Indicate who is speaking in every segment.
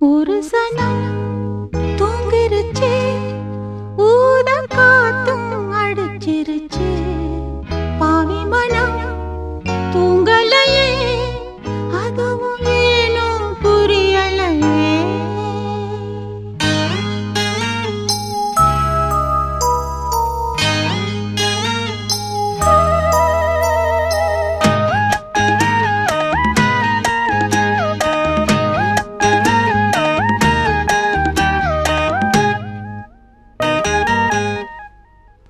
Speaker 1: ஒரு சனம்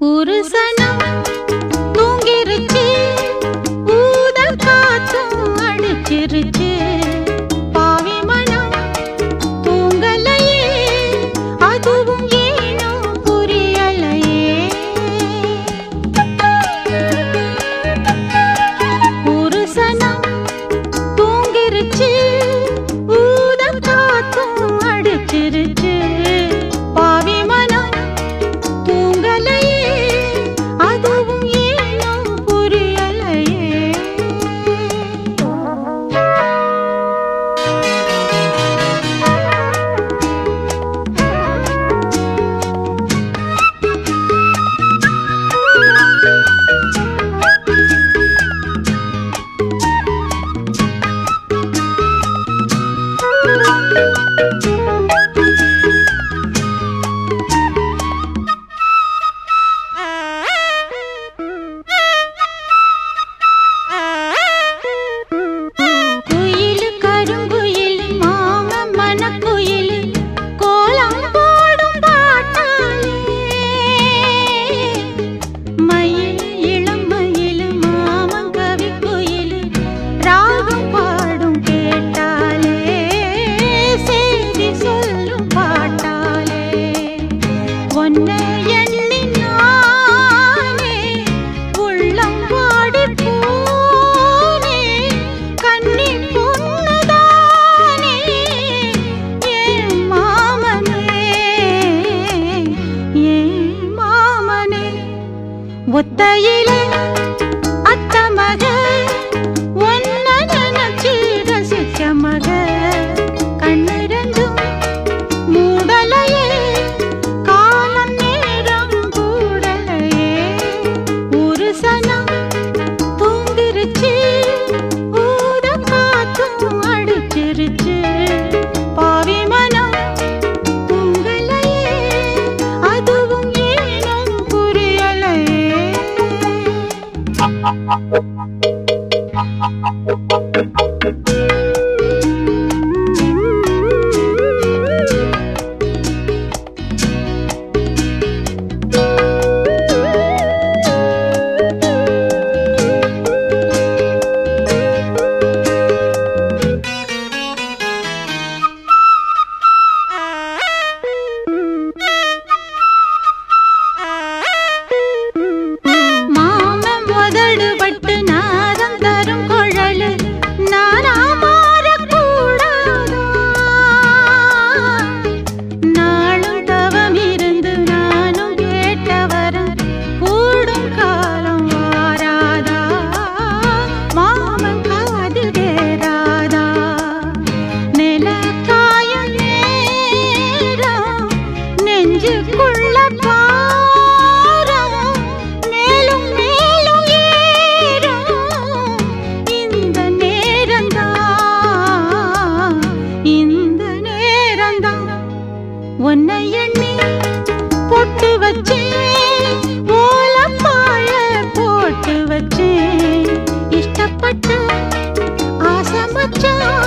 Speaker 1: புருஷனும் முத்தையிலே Thank you. பட்டு நாதம் தரும் குழலு நானாமாறக்கூடாதா நாளும் தவம் இருந்து நானும் கேட்டவரும் கூடும் காலம் வாராதா? மாமன் வச்சேன் ஓலப்பாழ போட்டு வச்சேன் இஷ்டப்பட்ட ஆசை மச்சான்